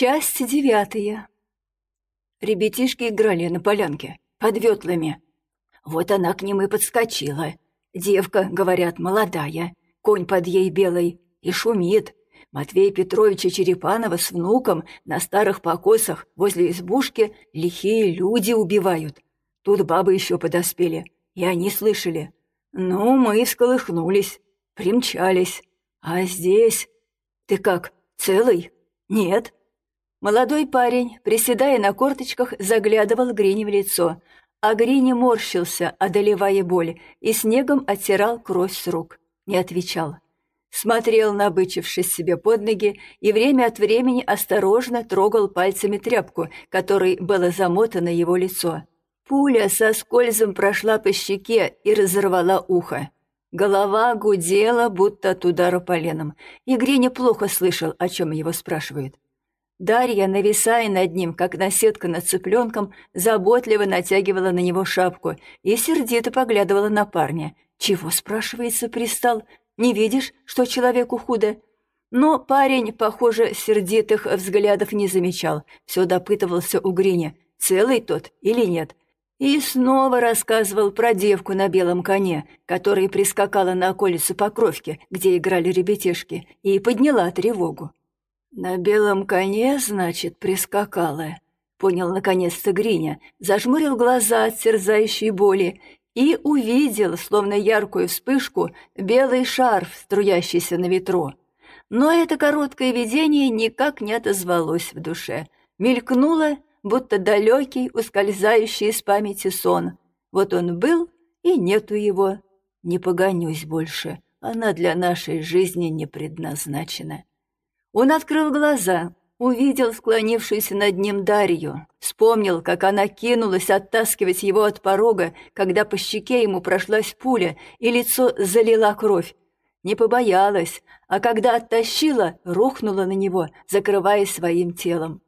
Часть девятая. Ребятишки играли на полянке, под ветлами. Вот она к ним и подскочила. Девка, говорят, молодая, конь под ей белый, и шумит. Матвея Петровича Черепанова с внуком на старых покосах возле избушки лихие люди убивают. Тут бабы еще подоспели, и они слышали. Ну, мы всколыхнулись, примчались. А здесь... Ты как, целый? Нет? Молодой парень, приседая на корточках, заглядывал Грине в лицо, а Грине морщился, одолевая боль, и снегом оттирал кровь с рук. Не отвечал. Смотрел, набычившись себе под ноги, и время от времени осторожно трогал пальцами тряпку, которой было замотано его лицо. Пуля со скользом прошла по щеке и разорвала ухо. Голова гудела, будто от удара поленом, и Гриня плохо слышал, о чем его спрашивают. Дарья, нависая над ним, как наседка над цыпленком, заботливо натягивала на него шапку и сердито поглядывала на парня. «Чего, спрашивается, пристал? Не видишь, что человеку худо?» Но парень, похоже, сердитых взглядов не замечал, все допытывался у Гриня, целый тот или нет, и снова рассказывал про девку на белом коне, которая прискакала на околицу Покровки, где играли ребятишки, и подняла тревогу. «На белом коне, значит, прискакала», — понял наконец-то Гриня, зажмурил глаза от терзающей боли и увидел, словно яркую вспышку, белый шарф, струящийся на ветру. Но это короткое видение никак не отозвалось в душе. Мелькнуло будто далекий, ускользающий из памяти сон. Вот он был, и нету его. Не погонюсь больше, она для нашей жизни не предназначена. Он открыл глаза, увидел склонившуюся над ним Дарью, вспомнил, как она кинулась оттаскивать его от порога, когда по щеке ему прошлась пуля, и лицо залила кровь. Не побоялась, а когда оттащила, рухнула на него, закрываясь своим телом.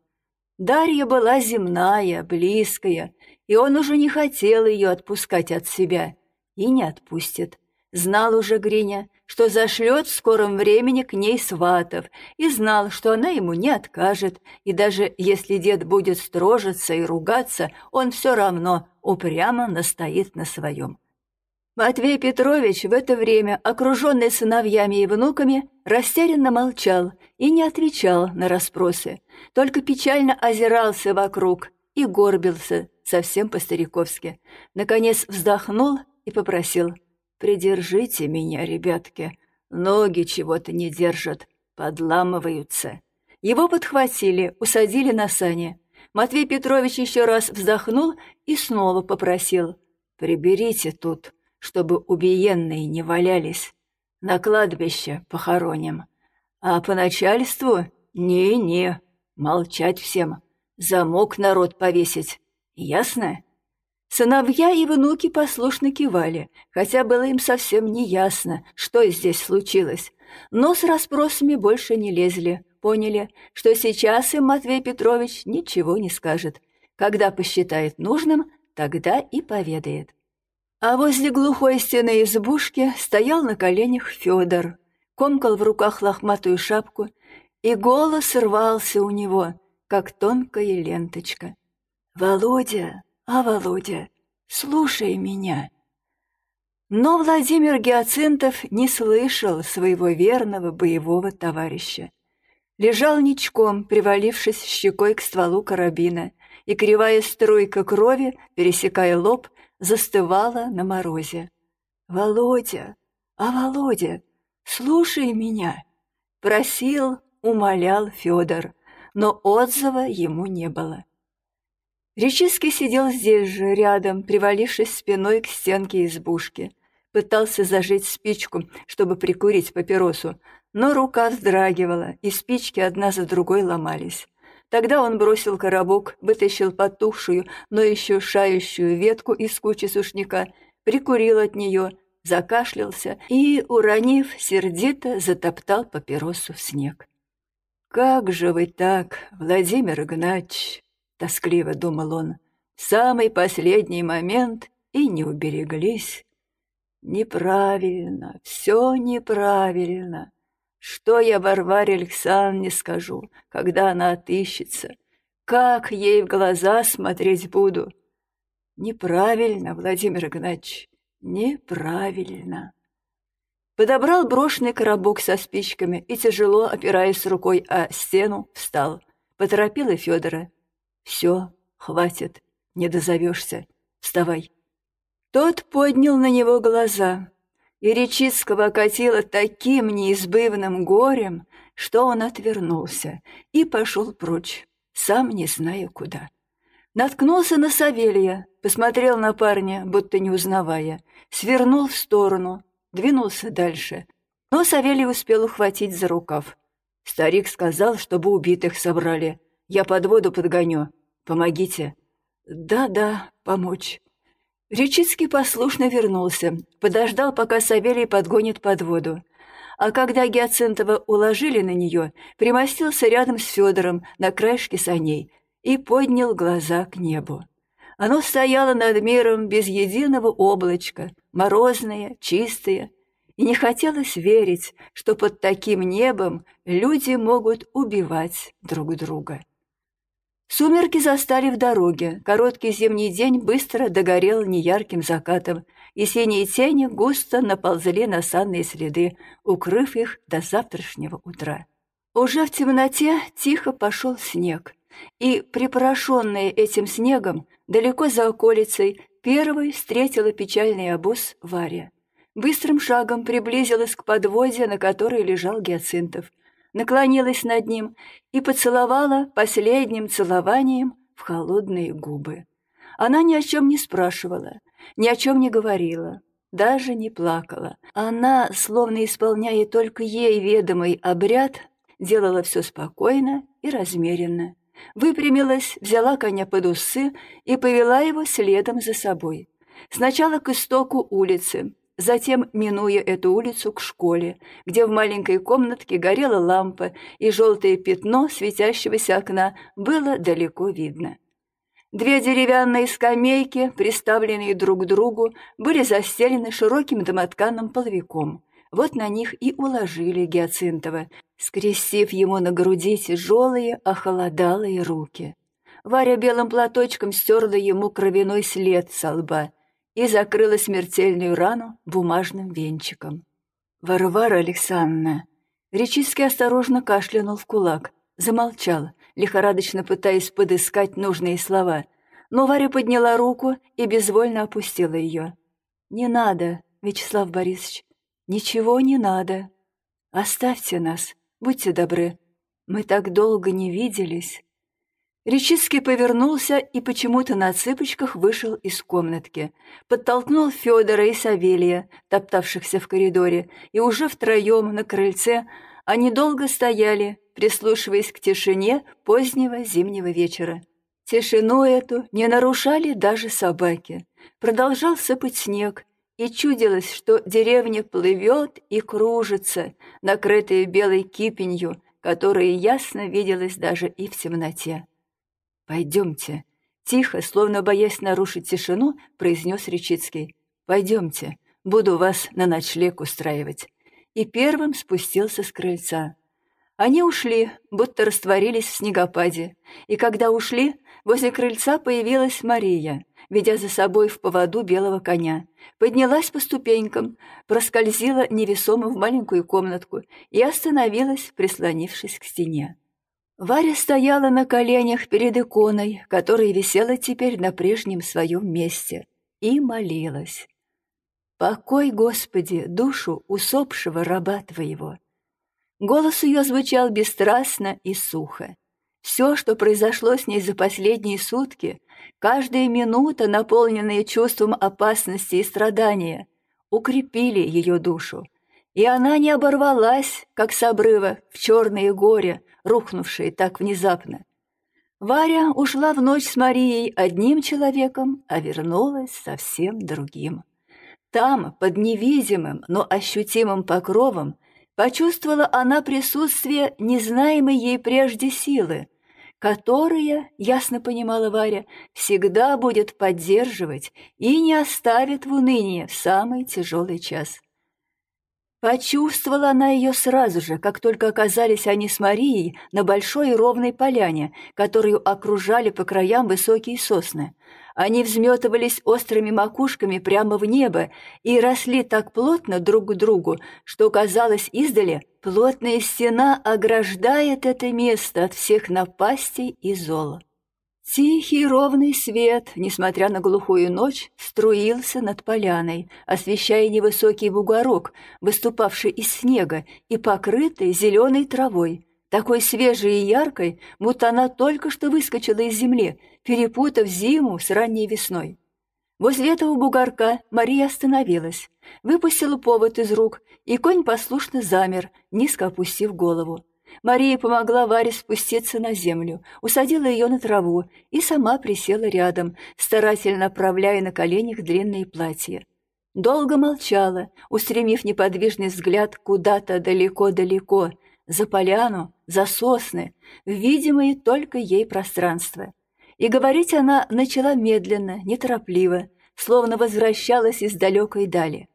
Дарья была земная, близкая, и он уже не хотел ее отпускать от себя. И не отпустит. Знал уже Гриня, что зашлет в скором времени к ней сватов, и знал, что она ему не откажет, и даже если дед будет строжиться и ругаться, он все равно упрямо настоит на своем. Матвей Петрович в это время, окруженный сыновьями и внуками, растерянно молчал и не отвечал на расспросы, только печально озирался вокруг и горбился совсем по-стариковски. Наконец вздохнул и попросил «Придержите меня, ребятки, ноги чего-то не держат, подламываются». Его подхватили, усадили на сани. Матвей Петрович еще раз вздохнул и снова попросил «Приберите тут» чтобы убиенные не валялись. На кладбище похороним. А по начальству не-не, молчать всем, замок народ повесить. Ясно? Сыновья и внуки послушно кивали, хотя было им совсем не ясно, что здесь случилось. Но с расспросами больше не лезли, поняли, что сейчас им Матвей Петрович ничего не скажет. Когда посчитает нужным, тогда и поведает. А возле глухой стены избушки стоял на коленях Федор, комкал в руках лохматую шапку, и голос рвался у него, как тонкая ленточка. «Володя, а Володя, слушай меня!» Но Владимир Геоцинтов не слышал своего верного боевого товарища. Лежал ничком, привалившись щекой к стволу карабина, и кривая струйка крови, пересекая лоб, застывала на морозе. «Володя, а Володя, слушай меня!» Просил, умолял Федор, но отзыва ему не было. Речиский сидел здесь же, рядом, привалившись спиной к стенке избушки. Пытался зажечь спичку, чтобы прикурить папиросу, но рука вздрагивала, и спички одна за другой ломались. Тогда он бросил коробок, вытащил потухшую, но еще шающую ветку из кучи сушняка, прикурил от нее, закашлялся и, уронив, сердито затоптал папиросу в снег. «Как же вы так, Владимир Игнатьевич?» — тоскливо думал он. «В самый последний момент и не убереглись. Неправильно, все неправильно. Что я Варваре Александровне скажу, когда она отыщется? Как ей в глаза смотреть буду? Неправильно, Владимир Игнатьевич, неправильно. Подобрал брошенный коробок со спичками и, тяжело опираясь рукой о стену, встал. Поторопила Федора. «Все, хватит, не дозовешься. Вставай». Тот поднял на него глаза, и Речицкого окатило таким неизбывным горем, что он отвернулся и пошел прочь, сам не зная куда. Наткнулся на Савелья, посмотрел на парня, будто не узнавая, свернул в сторону, двинулся дальше. Но Савелий успел ухватить за рукав. Старик сказал, чтобы убитых собрали. Я под воду подгоню. Помогите. Да-да, помочь. Речицкий послушно вернулся, подождал, пока Савелий подгонит под воду. А когда Гиацинтова уложили на нее, примостился рядом с Федором на краешке саней и поднял глаза к небу. Оно стояло над миром без единого облачка, морозное, чистое, и не хотелось верить, что под таким небом люди могут убивать друг друга. Сумерки застали в дороге, короткий зимний день быстро догорел неярким закатом, и синие тени густо наползли на санные следы, укрыв их до завтрашнего утра. Уже в темноте тихо пошел снег, и, припорошенная этим снегом, далеко за околицей, первой встретила печальный обоз Варя. Быстрым шагом приблизилась к подводе, на которой лежал Гиацинтов, наклонилась над ним и поцеловала последним целованием в холодные губы. Она ни о чем не спрашивала, ни о чем не говорила, даже не плакала. Она, словно исполняя только ей ведомый обряд, делала все спокойно и размеренно выпрямилась, взяла коня под усы и повела его следом за собой. Сначала к истоку улицы, затем, минуя эту улицу, к школе, где в маленькой комнатке горела лампа, и желтое пятно светящегося окна было далеко видно. Две деревянные скамейки, приставленные друг к другу, были застелены широким домотканным половиком. Вот на них и уложили Гиацинтова, скрестив ему на груди тяжелые, охолодалые руки. Варя белым платочком стерла ему кровяной след со лба и закрыла смертельную рану бумажным венчиком. «Варвара Александровна!» Речицкий осторожно кашлянул в кулак, замолчал, лихорадочно пытаясь подыскать нужные слова, но Варя подняла руку и безвольно опустила ее. «Не надо, Вячеслав Борисович, ничего не надо. Оставьте нас, Будьте добры, мы так долго не виделись». Речицкий повернулся и почему-то на цыпочках вышел из комнатки, подтолкнул Федора и Савелия, топтавшихся в коридоре, и уже втроем на крыльце они долго стояли, прислушиваясь к тишине позднего зимнего вечера. Тишину эту не нарушали даже собаки. Продолжал сыпать снег, и чудилось, что деревня плывет и кружится, накрытая белой кипенью, которая ясно виделась даже и в темноте. «Пойдемте», — тихо, словно боясь нарушить тишину, произнес Речицкий. «Пойдемте, буду вас на ночлег устраивать». И первым спустился с крыльца. Они ушли, будто растворились в снегопаде, и когда ушли, возле крыльца появилась Мария — ведя за собой в поводу белого коня. Поднялась по ступенькам, проскользила невесомо в маленькую комнатку и остановилась, прислонившись к стене. Варя стояла на коленях перед иконой, которая висела теперь на прежнем своем месте, и молилась. «Покой, Господи, душу усопшего раба Твоего!» Голос ее звучал бесстрастно и сухо. Все, что произошло с ней за последние сутки, каждая минута, наполненная чувством опасности и страдания, укрепили ее душу, и она не оборвалась, как с обрыва, в черные горе, рухнувшие так внезапно. Варя ушла в ночь с Марией одним человеком, а вернулась совсем другим. Там, под невидимым, но ощутимым покровом, почувствовала она присутствие незнаемой ей прежде силы, которая, ясно понимала Варя, всегда будет поддерживать и не оставит в унынии в самый тяжелый час. Почувствовала она ее сразу же, как только оказались они с Марией на большой и ровной поляне, которую окружали по краям высокие сосны. Они взметывались острыми макушками прямо в небо и росли так плотно друг к другу, что казалось издали, плотная стена ограждает это место от всех напастей и зола. Тихий ровный свет, несмотря на глухую ночь, струился над поляной, освещая невысокий бугорок, выступавший из снега и покрытый зеленой травой, такой свежей и яркой, будто она только что выскочила из земли, перепутав зиму с ранней весной. Возле этого бугорка Мария остановилась, выпустила повод из рук, и конь послушно замер, низко опустив голову. Мария помогла Варе спуститься на землю, усадила ее на траву и сама присела рядом, старательно направляя на коленях длинные платья. Долго молчала, устремив неподвижный взгляд куда-то далеко-далеко, за поляну, за сосны, в видимое только ей пространство. И говорить она начала медленно, неторопливо, словно возвращалась из далекой дали.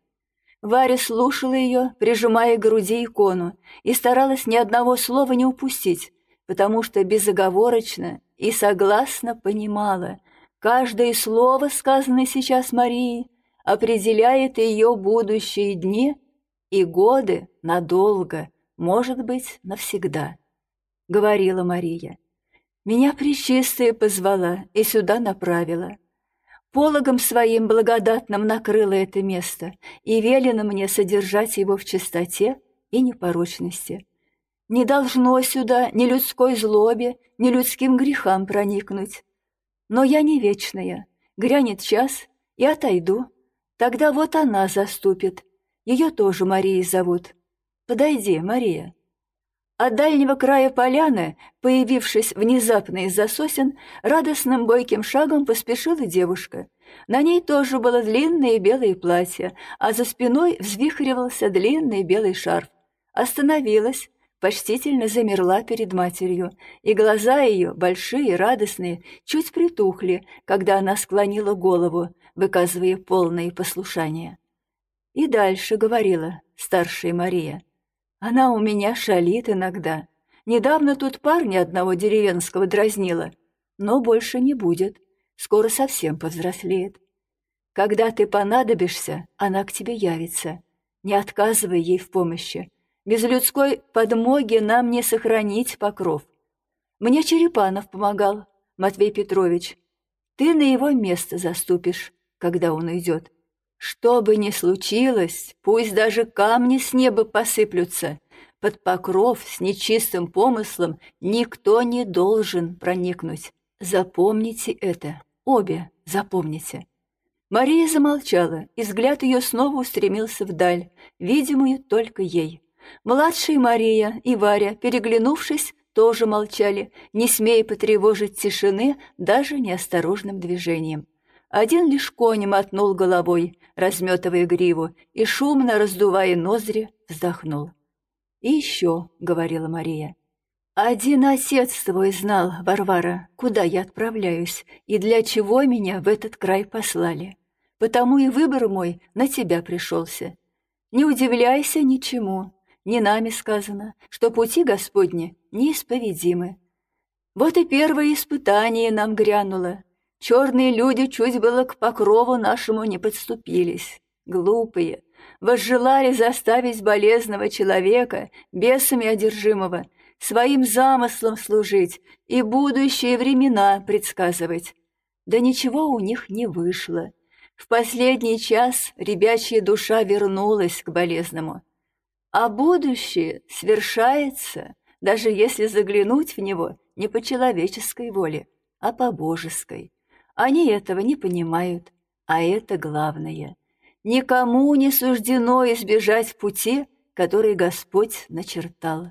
Варя слушала ее, прижимая к груди икону, и старалась ни одного слова не упустить, потому что безоговорочно и согласно понимала, каждое слово, сказанное сейчас Марии, определяет ее будущие дни и годы надолго, может быть, навсегда. Говорила Мария. Меня Пречистая позвала и сюда направила. Пологом своим благодатным накрыло это место и велено мне содержать его в чистоте и непорочности. Не должно сюда ни людской злобе, ни людским грехам проникнуть. Но я не вечная, грянет час и отойду. Тогда вот она заступит. Ее тоже Марией зовут. Подойди, Мария. От дальнего края поляны, появившись внезапно из-за сосен, радостным бойким шагом поспешила девушка. На ней тоже было длинное белое платье, а за спиной взвихривался длинный белый шарф. Остановилась, почтительно замерла перед матерью, и глаза ее, большие, радостные, чуть притухли, когда она склонила голову, выказывая полное послушание. И дальше говорила старшая Мария. Она у меня шалит иногда. Недавно тут парня одного деревенского дразнила, но больше не будет. Скоро совсем повзрослеет. Когда ты понадобишься, она к тебе явится. Не отказывай ей в помощи. Без людской подмоги нам не сохранить покров. Мне Черепанов помогал, Матвей Петрович. Ты на его место заступишь, когда он уйдет. Что бы ни случилось, пусть даже камни с неба посыплются, под покров с нечистым помыслом никто не должен проникнуть. Запомните это, обе запомните. Мария замолчала, и взгляд ее снова устремился вдаль, видимую только ей. Младшая Мария и Варя, переглянувшись, тоже молчали, не смея потревожить тишины даже неосторожным движением. Один лишь конь мотнул головой, разметывая гриву, и, шумно раздувая ноздри, вздохнул. «И еще», — говорила Мария, — «один отец твой знал, Варвара, куда я отправляюсь и для чего меня в этот край послали. Потому и выбор мой на тебя пришелся. Не удивляйся ничему, не нами сказано, что пути Господни неисповедимы. Вот и первое испытание нам грянуло, Черные люди чуть было к покрову нашему не подступились. Глупые. Возжелали заставить болезного человека, бесами одержимого, своим замыслом служить и будущие времена предсказывать. Да ничего у них не вышло. В последний час ребячья душа вернулась к болезному. А будущее свершается, даже если заглянуть в него не по человеческой воле, а по божеской. Они этого не понимают, а это главное. Никому не суждено избежать пути, который Господь начертал.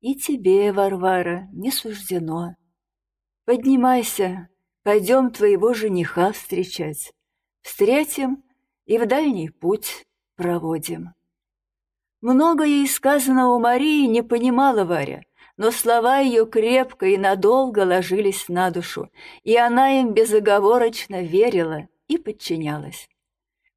И тебе, Варвара, не суждено. Поднимайся, пойдем твоего жениха встречать. Встретим и в дальний путь проводим. Многое из сказанного Марии не понимала Варя, но слова ее крепко и надолго ложились на душу, и она им безоговорочно верила и подчинялась.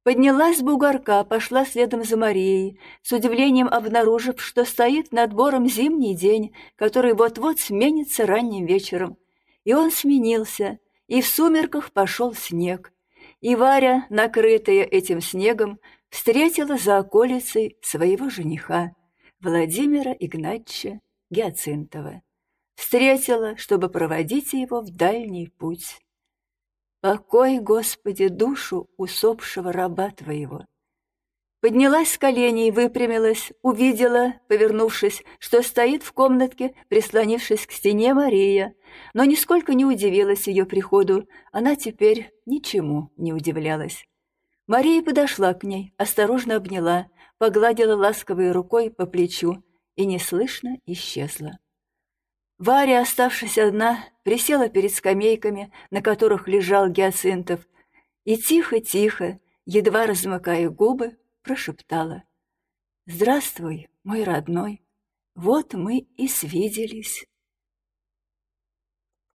Поднялась с бугорка, пошла следом за Марией, с удивлением обнаружив, что стоит над бором зимний день, который вот-вот сменится ранним вечером. И он сменился, и в сумерках пошел снег. И Варя, накрытая этим снегом, встретила за околицей своего жениха, Владимира Игнатьевича Гиацинтова. Встретила, чтобы проводить его в дальний путь. Покой, Господи, душу усопшего раба Твоего. Поднялась с коленей, выпрямилась, увидела, повернувшись, что стоит в комнатке, прислонившись к стене Мария, но нисколько не удивилась ее приходу, она теперь ничему не удивлялась. Мария подошла к ней, осторожно обняла, погладила ласковой рукой по плечу и неслышно исчезла. Варя, оставшись одна, присела перед скамейками, на которых лежал гиацинтов, и тихо-тихо, едва размыкая губы, прошептала. «Здравствуй, мой родной, вот мы и свиделись».